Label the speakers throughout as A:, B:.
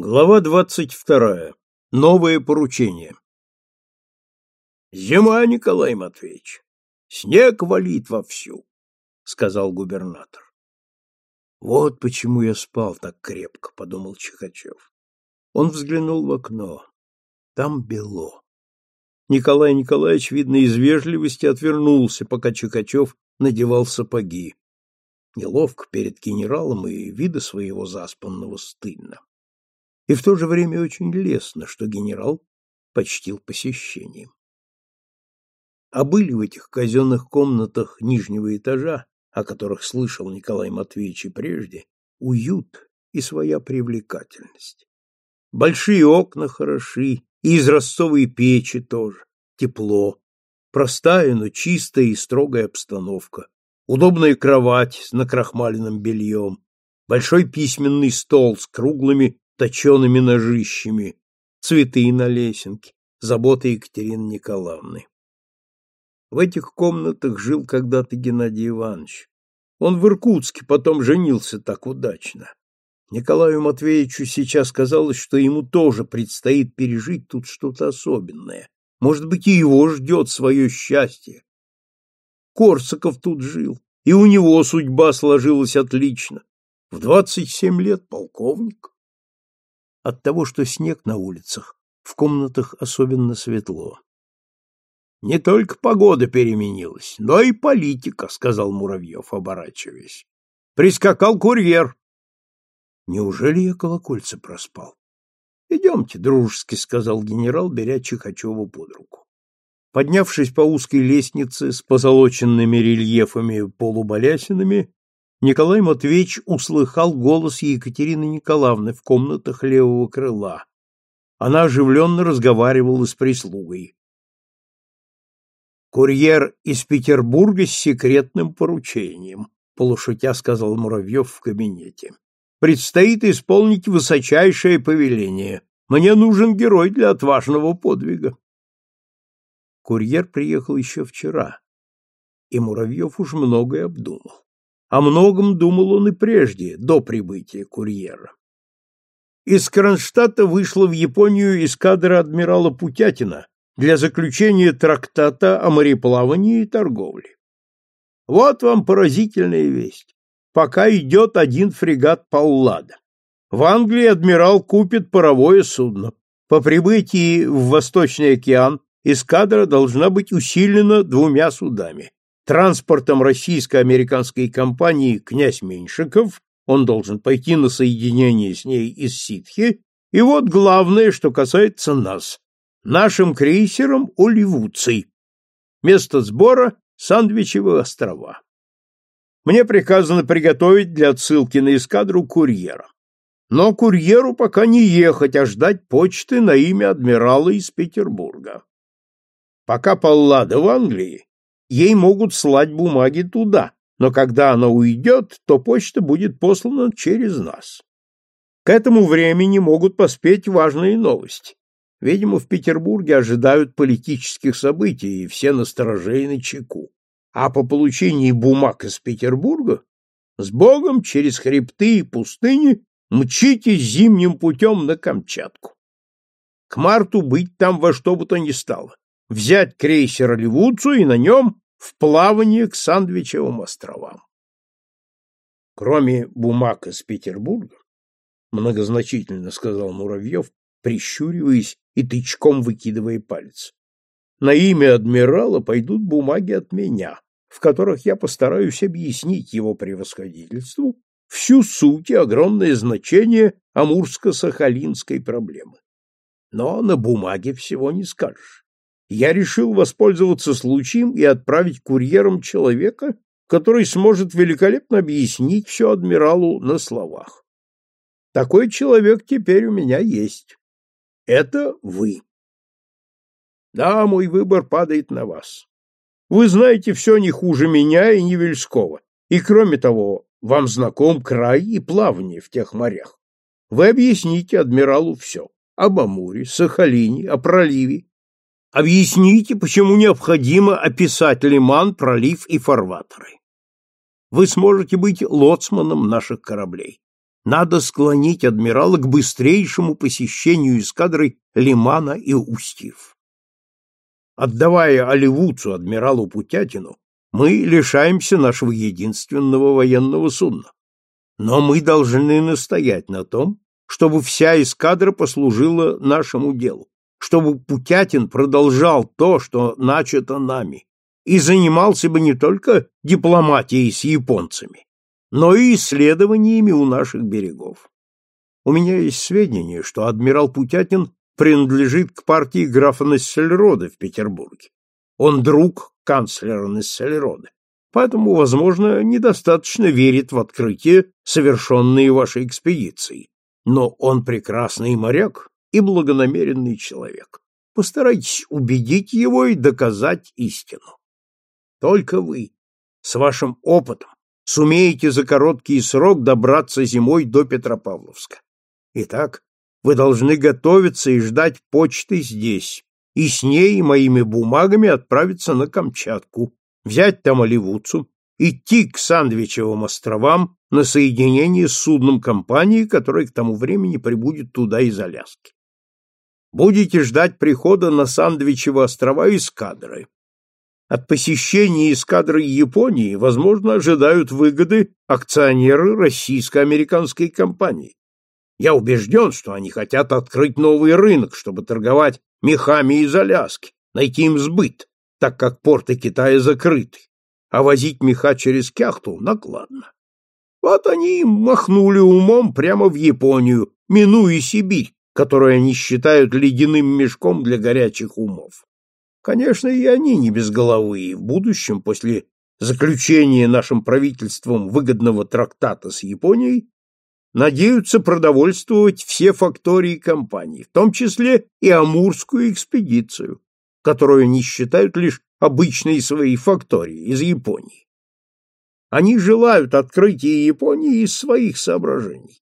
A: Глава двадцать вторая. Новое поручение. Зима, Николай Матвеевич. Снег валит вовсю, сказал губернатор. Вот почему я спал так крепко, подумал Чихачев. Он взглянул в окно. Там бело. Николай Николаевич, видно, из вежливости отвернулся, пока Чихачев надевал сапоги. Неловко перед генералом и вида своего заспанного стыдно и в то же время очень лестно, что генерал почтил посещением. А были в этих казенных комнатах нижнего этажа, о которых слышал Николай Матвеевич и прежде, уют и своя привлекательность. Большие окна хороши, и изразцовые печи тоже, тепло, простая, но чистая и строгая обстановка, удобная кровать с накрахмаленным бельем, большой письменный стол с круглыми точеными ножищами, цветы на лесенке, забота Екатерины Николаевны. В этих комнатах жил когда-то Геннадий Иванович. Он в Иркутске потом женился так удачно. Николаю Матвеевичу сейчас казалось, что ему тоже предстоит пережить тут что-то особенное. Может быть, и его ждет свое счастье. Корсаков тут жил, и у него судьба сложилась отлично. В двадцать семь лет полковник. От того, что снег на улицах, в комнатах особенно светло. Не только погода переменилась, но и политика, сказал Муравьев, оборачиваясь. Прискакал курьер. Неужели я колокольца проспал? Идемте, дружески, сказал генерал, беря Чихачева под руку. Поднявшись по узкой лестнице с позолоченными рельефами полубалясинами, Николай Матвеевич услыхал голос Екатерины Николаевны в комнатах левого крыла. Она оживленно разговаривала с прислугой. «Курьер из Петербурга с секретным поручением», — полушутя сказал Муравьев в кабинете. «Предстоит исполнить высочайшее повеление. Мне нужен герой для отважного подвига». Курьер приехал еще вчера, и Муравьев уж многое обдумал. О многом думал он и прежде, до прибытия курьера. Из Кронштадта вышла в Японию эскадра адмирала Путятина для заключения трактата о мореплавании и торговле. Вот вам поразительная весть. Пока идет один фрегат Паллада. В Англии адмирал купит паровое судно. По прибытии в Восточный океан эскадра должна быть усилена двумя судами транспортом российско-американской компании «Князь Меньшиков», он должен пойти на соединение с ней из Ситхи, и вот главное, что касается нас. Нашим крейсером Оливуций. Место сбора — Сандвичевы острова. Мне приказано приготовить для отсылки на эскадру курьера. Но курьеру пока не ехать, а ждать почты на имя адмирала из Петербурга. Пока Паллада в Англии, ей могут слать бумаги туда, но когда она уйдет, то почта будет послана через нас. К этому времени могут поспеть важные новости. Видимо, в Петербурге ожидают политических событий, и все настороже и на чеку. А по получении бумаг из Петербурга с Богом через хребты и пустыни мчите зимним путем на Камчатку. К марту быть там во что бы то ни стало взять крейсер Ливуцу и на нем в плавание к Сандвичевым островам. Кроме бумаг из Петербурга, многозначительно сказал Муравьев, прищуриваясь и тычком выкидывая палец. На имя адмирала пойдут бумаги от меня, в которых я постараюсь объяснить его превосходительству всю суть и огромное значение Амурско-Сахалинской проблемы. Но на бумаге всего не скажешь я решил воспользоваться случаем и отправить курьером человека, который сможет великолепно объяснить все адмиралу на словах. Такой человек теперь у меня есть. Это вы. Да, мой выбор падает на вас. Вы знаете все не хуже меня и Невельского. И кроме того, вам знаком край и плавание в тех морях. Вы объясните адмиралу все. Об Амуре, Сахалине, о проливе, Объясните, почему необходимо описать лиман, пролив и фарватеры. Вы сможете быть лоцманом наших кораблей. Надо склонить адмирала к быстрейшему посещению эскадры Лимана и Устьев. Отдавая Оливуцу адмиралу Путятину, мы лишаемся нашего единственного военного судна. Но мы должны настоять на том, чтобы вся эскадра послужила нашему делу, чтобы Путятин продолжал то, что начато нами, и занимался бы не только дипломатией с японцами, но и исследованиями у наших берегов. У меня есть сведения, что адмирал Путятин принадлежит к партии графа Нессельрода в Петербурге. Он друг канцлера Нессельрода. Поэтому, возможно, недостаточно верит в открытие, совершенные вашей экспедицией. Но он прекрасный моряк и благонамеренный человек. Постарайтесь убедить его и доказать истину. Только вы, с вашим опытом, сумеете за короткий срок добраться зимой до Петропавловска. Итак, вы должны готовиться и ждать почты здесь, и с ней и моими бумагами отправиться на Камчатку, взять там Оливуцу, идти к Сандвичевым островам на соединение с судном компании, которая к тому времени прибудет туда из Аляски. Будете ждать прихода на Сандвичевы острова эскадры. От посещения эскадры Японии, возможно, ожидают выгоды акционеры российско-американской компании. Я убежден, что они хотят открыть новый рынок, чтобы торговать мехами из Аляски, найти им сбыт, так как порты Китая закрыты, а возить меха через Кяхту накладно. Вот они махнули умом прямо в Японию, минуя Сибирь, которую они считают ледяным мешком для горячих умов. Конечно, и они не без головы, и в будущем, после заключения нашим правительством выгодного трактата с Японией, надеются продовольствовать все фактории компании, в том числе и Амурскую экспедицию, которую они считают лишь обычной своей факторией из Японии. Они желают открытия Японии из своих соображений.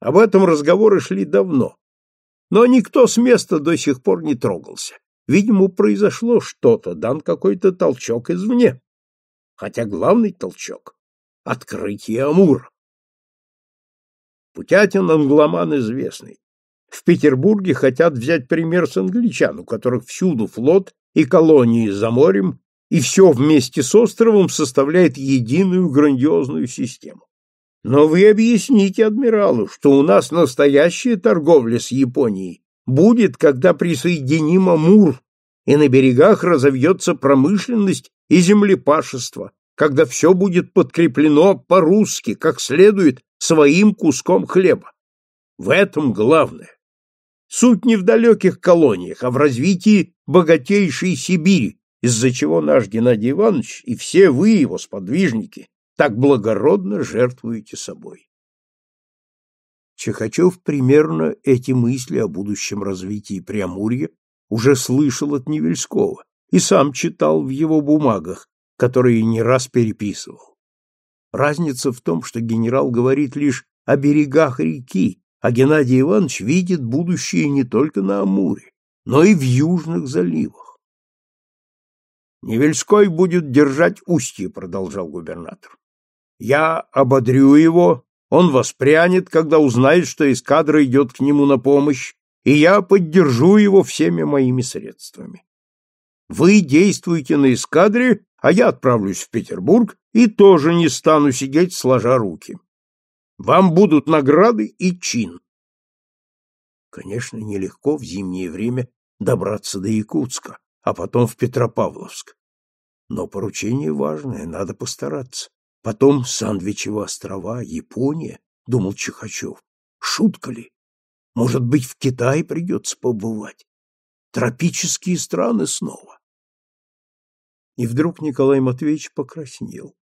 A: Об этом разговоры шли давно, но никто с места до сих пор не трогался. Видимо, произошло что-то, дан какой-то толчок извне. Хотя главный толчок — открытие Амура. Путятин англоман известный. В Петербурге хотят взять пример с англичан, у которых всюду флот и колонии за морем, и все вместе с островом составляет единую грандиозную систему. Но вы объясните адмиралу, что у нас настоящая торговля с Японией будет, когда присоединим Амур, и на берегах разовьется промышленность и землепашество, когда все будет подкреплено по-русски, как следует, своим куском хлеба. В этом главное. Суть не в далеких колониях, а в развитии богатейшей Сибири, из-за чего наш Геннадий Иванович и все вы, его сподвижники, так благородно жертвуете собой. Чехачев примерно эти мысли о будущем развитии Преамурья уже слышал от Невельского и сам читал в его бумагах, которые не раз переписывал. Разница в том, что генерал говорит лишь о берегах реки, а Геннадий Иванович видит будущее не только на Амуре, но и в южных заливах. Невельской будет держать устье, продолжал губернатор. Я ободрю его, он воспрянет, когда узнает, что эскадра идет к нему на помощь, и я поддержу его всеми моими средствами. Вы действуете на эскадре, а я отправлюсь в Петербург и тоже не стану сидеть сложа руки. Вам будут награды и чин. Конечно, нелегко в зимнее время добраться до Якутска, а потом в Петропавловск. Но поручение важное, надо постараться. Потом Сандвичево острова, Япония, думал Чехачев. Шутка ли? Может быть, в Китае придется побывать? Тропические страны снова. И вдруг Николай Матвеевич покраснел.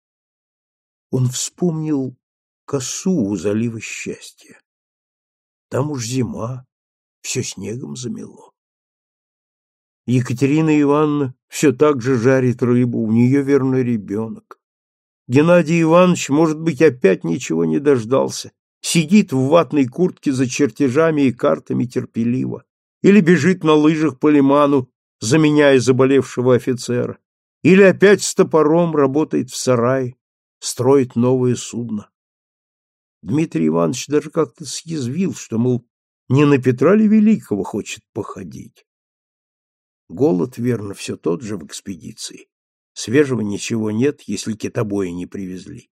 A: Он вспомнил косу у залива счастья. Там уж зима, все снегом замело. Екатерина Ивановна все так же жарит рыбу, у нее верный ребенок. Геннадий Иванович, может быть, опять ничего не дождался, сидит в ватной куртке за чертежами и картами терпеливо, или бежит на лыжах по лиману, заменяя заболевшего офицера, или опять с топором работает в сарае, строит новое судно. Дмитрий Иванович даже как-то съязвил, что, мол, не на Петра ли Великого хочет походить. Голод, верно, все тот же в экспедиции. Свежего ничего нет, если китобоя не привезли.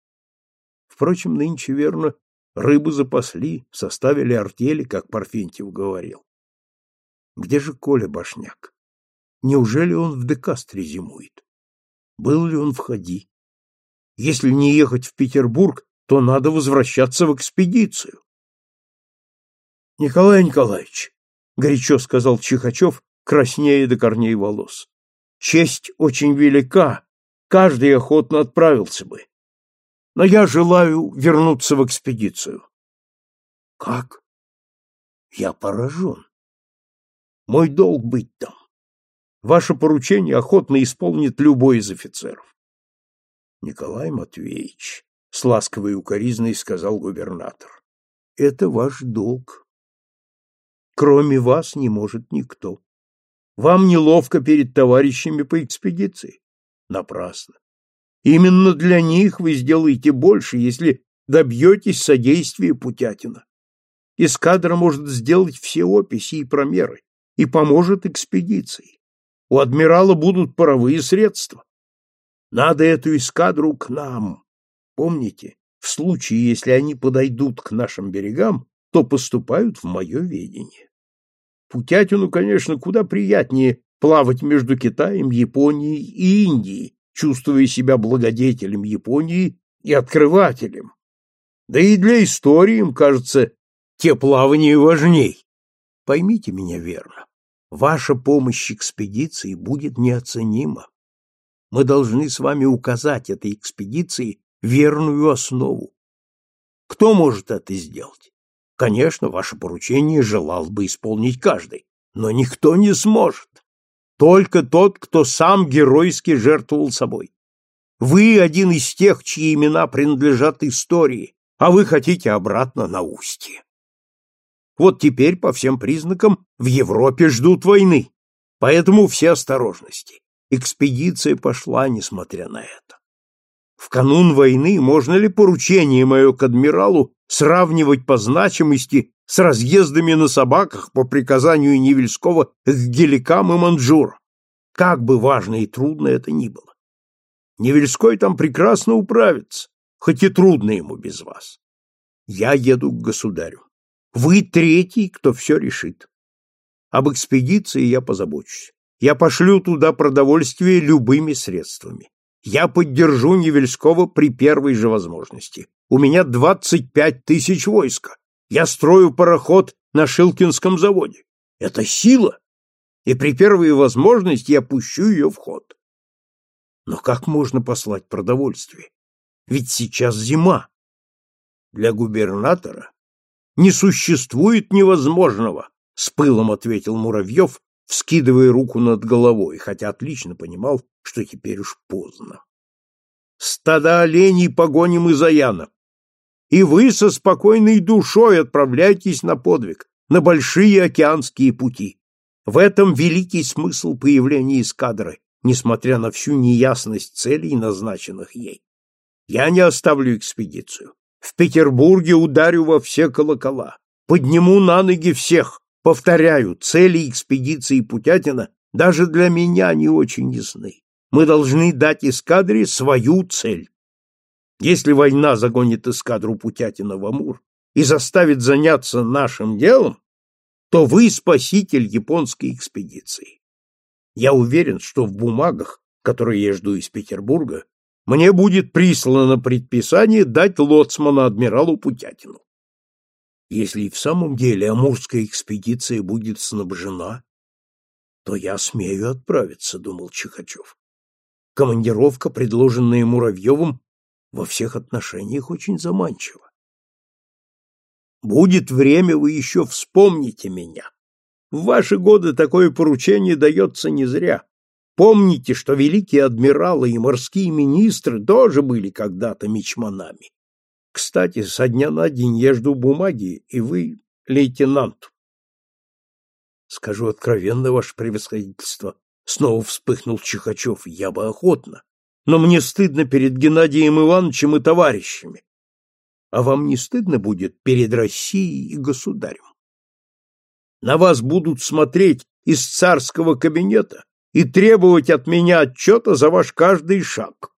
A: Впрочем, нынче, верно, рыбу запасли, составили артели, как Парфентьев говорил. Где же Коля Башняк? Неужели он в Декастре зимует? Был ли он в ходи? Если не ехать в Петербург, то надо возвращаться в экспедицию. Николай Николаевич, горячо сказал Чихачев, краснея до корней волос. Честь очень велика, каждый охотно отправился бы. Но я желаю вернуться в экспедицию. Как? Я поражен. Мой долг быть там. Ваше поручение охотно исполнит любой из офицеров. Николай Матвеевич, с ласковой укоризной сказал губернатор, это ваш долг. Кроме вас не может никто. Вам неловко перед товарищами по экспедиции? Напрасно. Именно для них вы сделаете больше, если добьетесь содействия Путятина. Эскадра может сделать все описи и промеры и поможет экспедиции. У адмирала будут паровые средства. Надо эту эскадру к нам. Помните, в случае, если они подойдут к нашим берегам, то поступают в мое ведение. Путятину, конечно, куда приятнее плавать между Китаем, Японией и Индией, чувствуя себя благодетелем Японии и открывателем. Да и для истории им, кажется, те плавания важней. Поймите меня верно. Ваша помощь экспедиции будет неоценима. Мы должны с вами указать этой экспедиции верную основу. Кто может это сделать? Конечно, ваше поручение желал бы исполнить каждый, но никто не сможет. Только тот, кто сам геройски жертвовал собой. Вы один из тех, чьи имена принадлежат истории, а вы хотите обратно на устье. Вот теперь, по всем признакам, в Европе ждут войны, поэтому все осторожности. Экспедиция пошла, несмотря на это. В канун войны можно ли поручение мое к адмиралу сравнивать по значимости с разъездами на собаках по приказанию Невельского к геликам и манжурам? Как бы важно и трудно это ни было. Невельской там прекрасно управится, хоть и трудно ему без вас. Я еду к государю. Вы третий, кто все решит. Об экспедиции я позабочусь. Я пошлю туда продовольствие любыми средствами. Я поддержу Невельского при первой же возможности. У меня двадцать пять тысяч войска. Я строю пароход на Шилкинском заводе. Это сила, и при первой возможности я пущу ее в ход. Но как можно послать продовольствие? Ведь сейчас зима. Для губернатора не существует невозможного, с пылом ответил Муравьев, вскидывая руку над головой, хотя отлично понимал, что теперь уж поздно. Стада оленей погоним из Аяна. И вы со спокойной душой отправляйтесь на подвиг, на большие океанские пути. В этом великий смысл появления эскадры, несмотря на всю неясность целей, назначенных ей. Я не оставлю экспедицию. В Петербурге ударю во все колокола. Подниму на ноги всех. Повторяю, цели экспедиции Путятина даже для меня не очень ясны мы должны дать эскадре свою цель. Если война загонит эскадру Путятина в Амур и заставит заняться нашим делом, то вы спаситель японской экспедиции. Я уверен, что в бумагах, которые я жду из Петербурга, мне будет прислано предписание дать лоцмана адмиралу Путятину. Если и в самом деле амурская экспедиция будет снабжена, то я смею отправиться, думал Чихачев. Командировка, предложенная Муравьевым, во всех отношениях очень заманчива. Будет время, вы еще вспомните меня. В ваши годы такое поручение дается не зря. Помните, что великие адмиралы и морские министры тоже были когда-то мичманами. Кстати, со дня на день я жду бумаги, и вы лейтенант. Скажу откровенно, ваше превосходительство, Снова вспыхнул Чихачев. Я бы охотно. Но мне стыдно перед Геннадием Ивановичем и товарищами. А вам не стыдно будет перед Россией и государем? На вас будут смотреть из царского кабинета и требовать от меня отчета за ваш каждый шаг.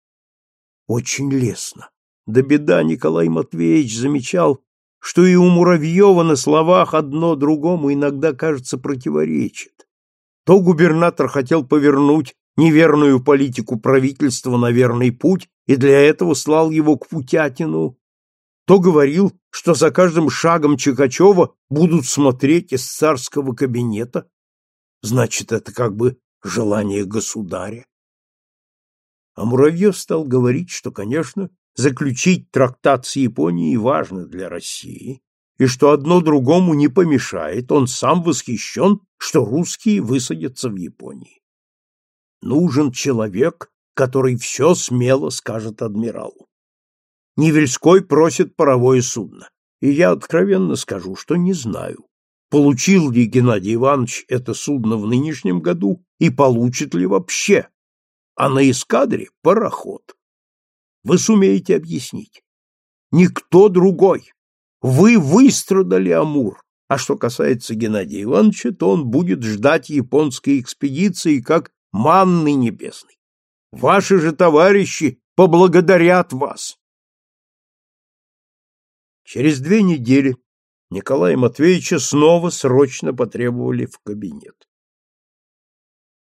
A: Очень лестно. Да беда, Николай Матвеевич замечал, что и у Муравьева на словах одно другому иногда, кажется, противоречит. То губернатор хотел повернуть неверную политику правительства на верный путь и для этого слал его к Путятину, то говорил, что за каждым шагом Чикачева будут смотреть из царского кабинета. Значит, это как бы желание государя. А Муравьев стал говорить, что, конечно, заключить трактат с Японией важно для России, и что одно другому не помешает, он сам восхищен, что русские высадятся в Японии. Нужен человек, который все смело скажет адмиралу. Невельской просит паровое судно, и я откровенно скажу, что не знаю, получил ли Геннадий Иванович это судно в нынешнем году и получит ли вообще, а на эскадре пароход. Вы сумеете объяснить? Никто другой. Вы выстрадали Амур. А что касается Геннадия Ивановича, то он будет ждать японской экспедиции как манны небесной. Ваши же товарищи поблагодарят вас. Через две недели Николая Матвеевича снова срочно потребовали в кабинет.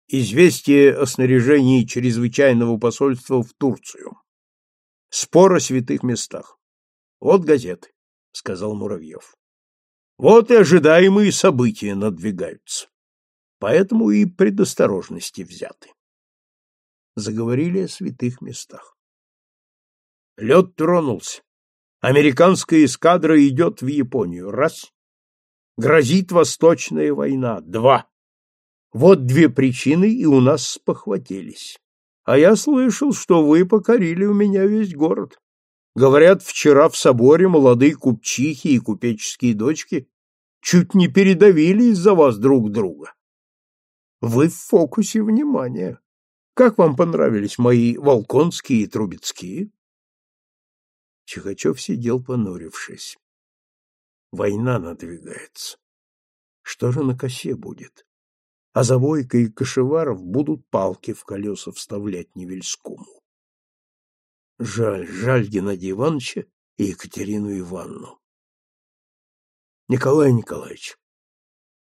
A: Известие о снаряжении чрезвычайного посольства в Турцию. Спор о святых местах. Вот газеты, сказал Муравьев. Вот и ожидаемые события надвигаются. Поэтому и предосторожности взяты. Заговорили о святых местах. Лед тронулся. Американская эскадра идет в Японию. Раз. Грозит Восточная война. Два. Вот две причины, и у нас спохватились. А я слышал, что вы покорили у меня весь город. Говорят, вчера в соборе молодые купчихи и купеческие дочки чуть не передавили из-за вас друг друга. Вы в фокусе внимания. Как вам понравились мои волконские и трубецкие? Чихачев сидел понурившись. Война надвигается. Что же на косе будет? А Завойка и Кошеваров будут палки в колеса вставлять Невельскому. Жаль, жаль Геннадия Ивановича и Екатерину Ивановну. Николай Николаевич,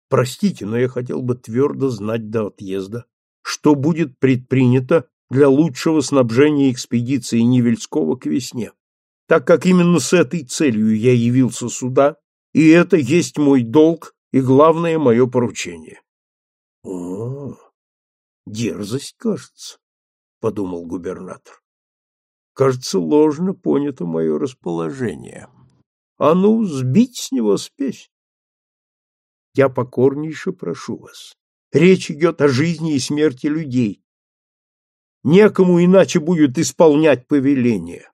A: простите, но я хотел бы твердо знать до отъезда, что будет предпринято для лучшего снабжения экспедиции Невельского к весне так как именно с этой целью я явился сюда, и это есть мой долг и главное мое поручение. — О, дерзость, кажется, — подумал губернатор. — Кажется, ложно понято мое расположение. А ну, сбить с него спесь. Я покорнейше прошу вас. Речь идет о жизни и смерти людей. Некому иначе будет исполнять повеление.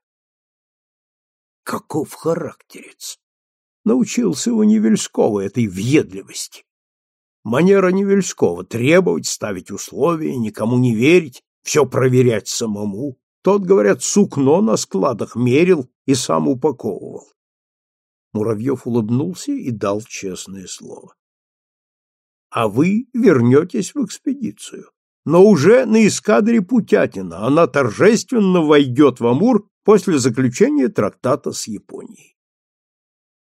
A: Каков характерец! Научился у Невельского этой въедливости. Манера Невельского — требовать, ставить условия, никому не верить, все проверять самому. Тот, говорят, сукно на складах мерил и сам упаковывал. Муравьев улыбнулся и дал честное слово. — А вы вернетесь в экспедицию, но уже на эскадре Путятина. Она торжественно войдет в Амур после заключения трактата с Японией.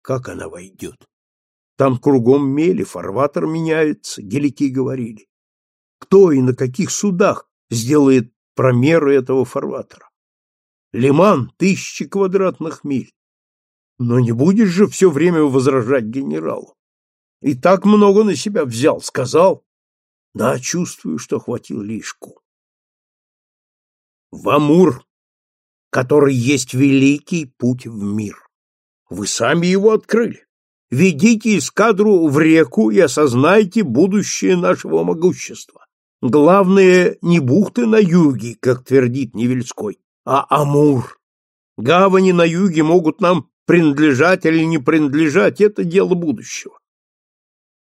A: Как она войдет? Там кругом мели, фарватер меняется, гелики говорили. Кто и на каких судах сделает промеры этого фарватера? Лиман — тысячи квадратных миль. Но не будешь же все время возражать генералу. И так много на себя взял, сказал. Да, чувствую, что хватил лишку. В Амур который есть великий путь в мир. Вы сами его открыли. Ведите эскадру в реку и осознайте будущее нашего могущества. Главное не бухты на юге, как твердит Невельской, а Амур. Гавани на юге могут нам принадлежать или не принадлежать, это дело будущего.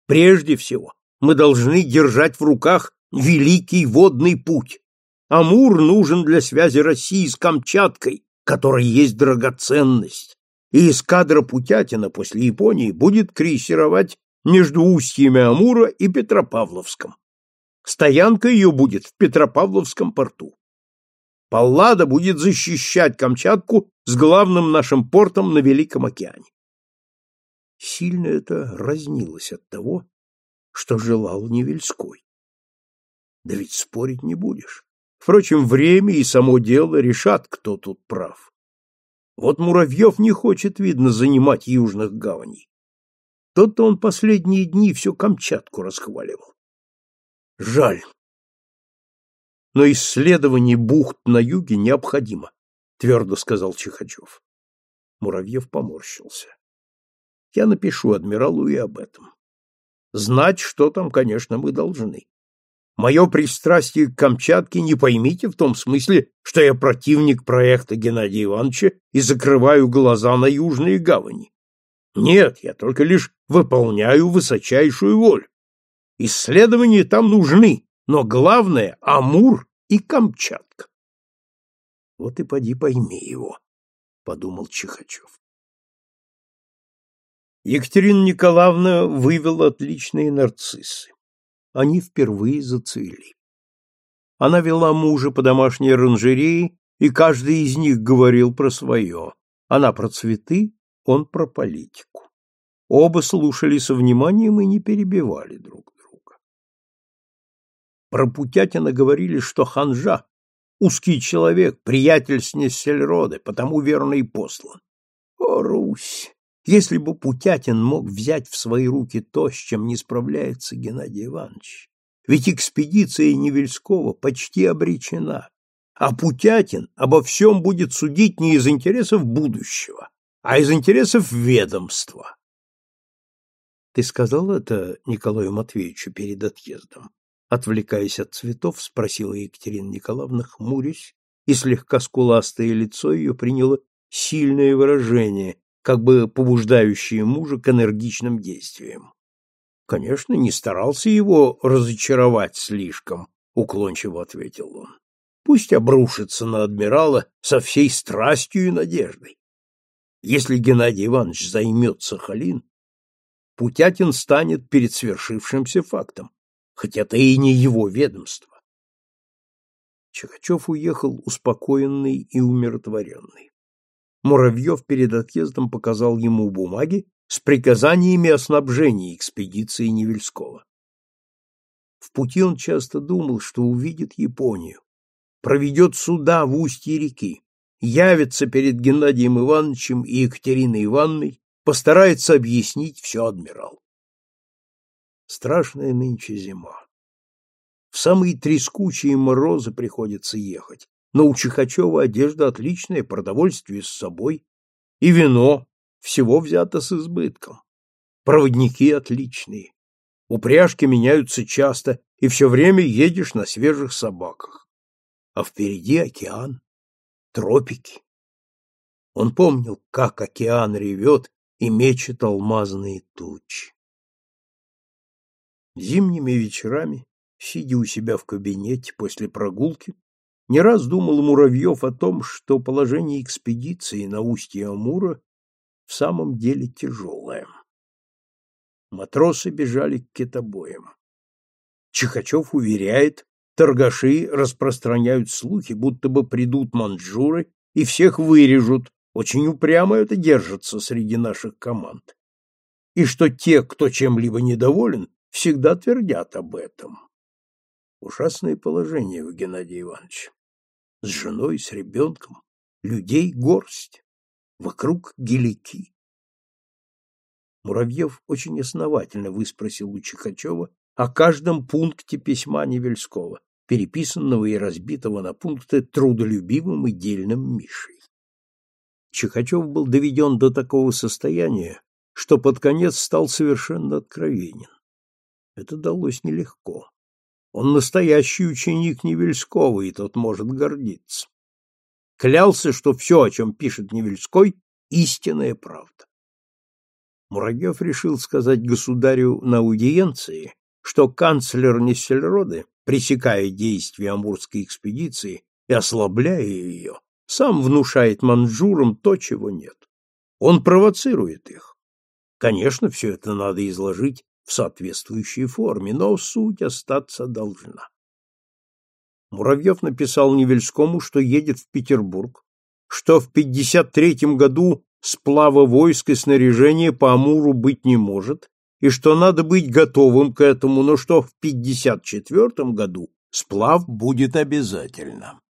A: Прежде всего, мы должны держать в руках великий водный путь, Амур нужен для связи России с Камчаткой, которая есть драгоценность. и эскадра Путятина после Японии будет крейсировать между устьями Амура и Петропавловском. Стоянка ее будет в Петропавловском порту. Паллада будет защищать Камчатку с главным нашим портом на Великом океане. Сильно это разнилось от того, что желал Невельской. Да ведь спорить не будешь. Впрочем, время и само дело решат, кто тут прав. Вот Муравьев не хочет, видно, занимать южных гаваней. Тот-то он последние дни всю Камчатку расхваливал. Жаль. Но исследование бухт на юге необходимо, твердо сказал Чихачев. Муравьев поморщился. Я напишу адмиралу и об этом. Знать, что там, конечно, мы должны. Мое пристрастие к Камчатке не поймите в том смысле, что я противник проекта Геннадия Ивановича и закрываю глаза на южные гавани. Нет, я только лишь выполняю высочайшую волю. Исследования там нужны, но главное — Амур и Камчатка. Вот и поди пойми его, — подумал Чихачев. Екатерина Николаевна вывела отличные нарциссы они впервые зацвели. Она вела мужа по домашней оранжерее, и каждый из них говорил про свое. Она про цветы, он про политику. Оба слушали со вниманием и не перебивали друг. Про Путятина говорили, что ханжа — узкий человек, приятель с Нессельроды, потому верно и послан. О, Русь! Если бы Путятин мог взять в свои руки то, с чем не справляется Геннадий Иванович, ведь экспедиция Невельского почти обречена, а Путятин обо всем будет судить не из интересов будущего, а из интересов ведомства. Ты сказал это Николаю Матвеевичу перед отъездом? Отвлекаясь от цветов, спросила Екатерина Николаевна, хмурясь, и слегка скуластое лицо ее приняло сильное выражение, как бы побуждающие мужа к энергичным действиям. Конечно, не старался его разочаровать слишком, уклончиво ответил он. Пусть обрушится на адмирала со всей страстью и надеждой. Если Геннадий Иванович займет Сахалин, Путятин станет перед свершившимся фактом, хотя это и не его ведомство. Чехачев уехал успокоенный и умиротворенный. Муравьев перед отъездом показал ему бумаги с приказаниями о снабжении экспедиции Невельского. В пути он часто думал, что увидит Японию, проведет суда в устье реки, явится перед Геннадием Ивановичем и Екатериной Ивановной, постарается объяснить все адмирал. Страшная нынче зима. В самые трескучие морозы приходится ехать, но у Чихачева одежда отличная, продовольствие с собой. И вино, всего взято с избытком. Проводники отличные. Упряжки меняются часто, и все время едешь на свежих собаках. А впереди океан, тропики. Он помнил, как океан ревет и мечет алмазные тучи. Зимними вечерами, сидя у себя в кабинете после прогулки, не раз думал Муравьев о том, что положение экспедиции на устье Амура в самом деле тяжелое. Матросы бежали к китобоям. Чихачев уверяет, торгаши распространяют слухи, будто бы придут манжуры и всех вырежут, очень упрямо это держится среди наших команд. И что те, кто чем-либо недоволен, всегда твердят об этом. Ужасное положение у Геннадия Ивановича с женой, с ребенком, людей горсть, вокруг гелики. Муравьев очень основательно выспросил у Чихачева о каждом пункте письма Невельского, переписанного и разбитого на пункты трудолюбивым и дельным Мишей. Чихачев был доведен до такого состояния, что под конец стал совершенно откровенен. Это далось нелегко. Он настоящий ученик Невельского, и тот может гордиться. Клялся, что все, о чем пишет Невельской, истинная правда. Муравьев решил сказать государю на аудиенции, что канцлер Нессельроде, пресекая действия Амурской экспедиции и ослабляя ее, сам внушает манжурам то, чего нет. Он провоцирует их. Конечно, все это надо изложить в соответствующей форме, но суть остаться должна. Муравьев написал Невельскому, что едет в Петербург, что в 53 году сплава войск и снаряжения по Амуру быть не может, и что надо быть готовым к этому, но что в 54 году сплав будет обязательно.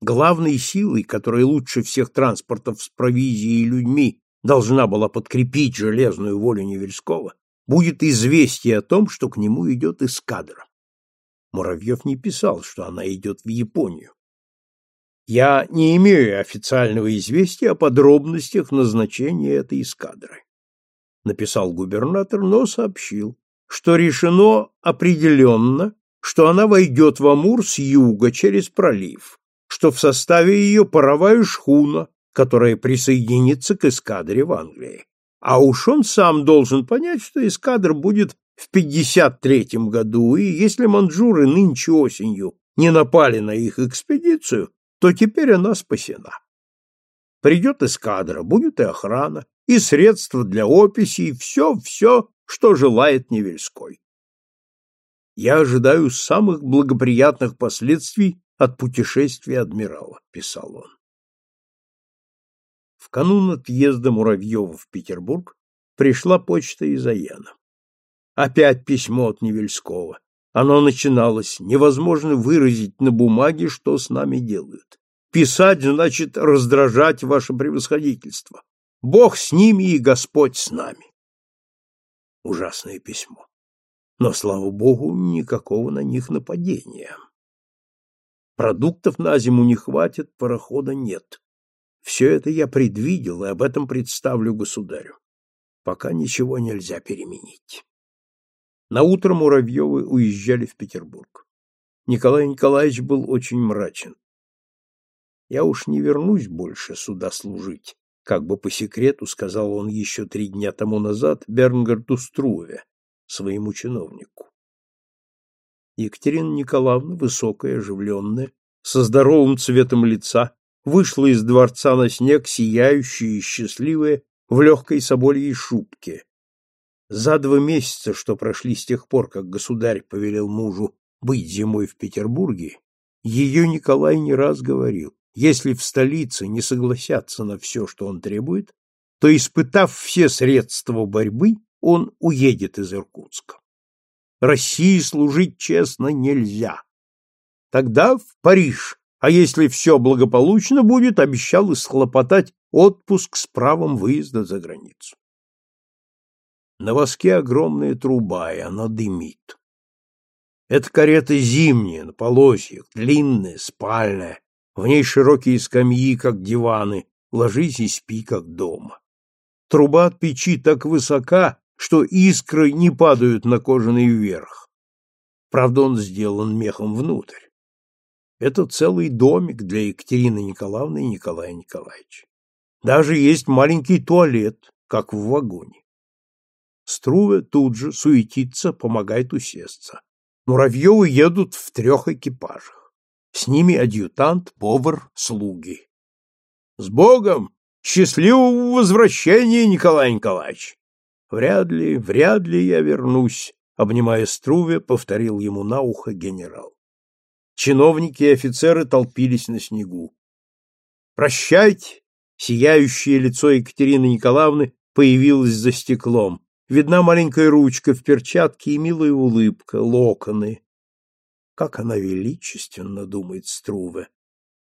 A: Главной силой, которая лучше всех транспортов с провизией и людьми должна была подкрепить железную волю Невельского, будет известие о том, что к нему идет эскадра. Муравьев не писал, что она идет в Японию. Я не имею официального известия о подробностях назначения этой эскадры. Написал губернатор, но сообщил, что решено определенно, что она войдет в Амур с юга через пролив, что в составе ее паровая шхуна, которая присоединится к эскадре в Англии. А уж он сам должен понять, что эскадра будет в 53 году, и если манжуры нынче осенью не напали на их экспедицию, то теперь она спасена. Придет эскадра, будет и охрана, и средства для описи, и все-все, что желает Невельской. Я ожидаю самых благоприятных последствий от путешествия адмирала, писал он. В канун отъезда Муравьева в Петербург пришла почта из Аяна. Опять письмо от Невельского. Оно начиналось «Невозможно выразить на бумаге, что с нами делают. Писать значит раздражать ваше превосходительство. Бог с ними и Господь с нами». Ужасное письмо. Но, слава Богу, никакого на них нападения. Продуктов на зиму не хватит, парохода нет. Все это я предвидел и об этом представлю государю. Пока ничего нельзя переменить. На утро Муравьевы уезжали в Петербург. Николай Николаевич был очень мрачен. «Я уж не вернусь больше сюда служить», как бы по секрету сказал он еще три дня тому назад Бернгарту Струве, своему чиновнику. Екатерина Николаевна, высокая, оживленная, со здоровым цветом лица, вышла из дворца на снег, сияющая и счастливая, в легкой собольей шубке, за два месяца, что прошли с тех пор, как государь повелел мужу быть зимой в Петербурге, ее Николай не раз говорил, если в столице не согласятся на все, что он требует, то, испытав все средства борьбы, он уедет из Иркутска. России служить честно нельзя. Тогда в Париж, а если все благополучно будет, обещал исхлопотать отпуск с правом выезда за границу. На воске огромная труба, и она дымит. Это карета зимняя, на полосьях, длинная, спальная. В ней широкие скамьи, как диваны, ложись и спи, как дома. Труба от печи так высока, что искры не падают на кожаный верх. Правда, он сделан мехом внутрь. Это целый домик для Екатерины Николаевны и Николая Николаевича. Даже есть маленький туалет, как в вагоне. Струве тут же суетится, помогает усесться. Муравьевы едут в трех экипажах. С ними адъютант, повар, слуги. С Богом! Счастливого возвращения, Николай Николаевич! Вряд ли, вряд ли я вернусь, обнимая Струве, повторил ему на ухо генерал. Чиновники и офицеры толпились на снегу. Прощайте! Сияющее лицо Екатерины Николаевны появилось за стеклом. Видна маленькая ручка в перчатке и милая улыбка, локоны. Как она величественно, думает Струве.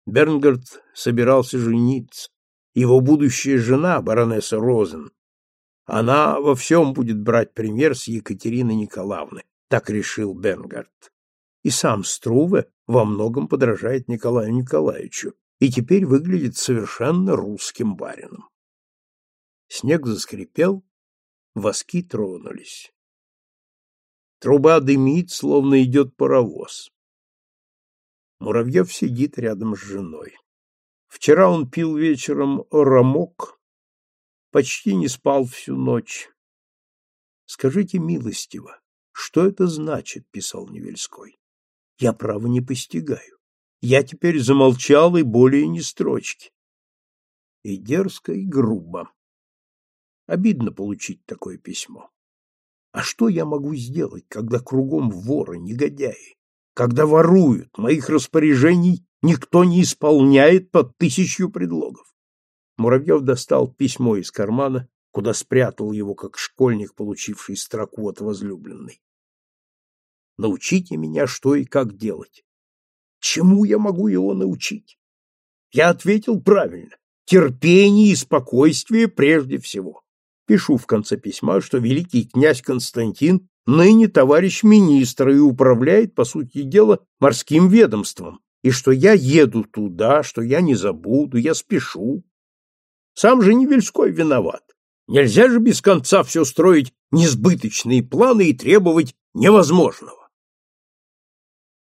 A: Бернгард собирался жениться. Его будущая жена, баронесса Розен. Она во всем будет брать пример с Екатерины Николаевны, так решил Бернгард. И сам Струве во многом подражает Николаю Николаевичу и теперь выглядит совершенно русским барином. Снег заскрипел, воски тронулись. Труба дымит, словно идет паровоз. Муравьев сидит рядом с женой. Вчера он пил вечером ромок, почти не спал всю ночь. Скажите милостиво, что это значит, писал Невельской. Я право не постигаю. Я теперь замолчал и более ни строчки. И дерзко, и грубо. Обидно получить такое письмо. А что я могу сделать, когда кругом воры, негодяи? Когда воруют, моих распоряжений никто не исполняет под тысячью предлогов. Муравьев достал письмо из кармана, куда спрятал его, как школьник, получивший строку от возлюбленной. Научите меня, что и как делать. Чему я могу его научить? Я ответил правильно. Терпение и спокойствие прежде всего. Пишу в конце письма, что великий князь Константин ныне товарищ министра и управляет, по сути дела, морским ведомством, и что я еду туда, что я не забуду, я спешу. Сам же Невельской виноват. Нельзя же без конца все строить несбыточные планы и требовать невозможного.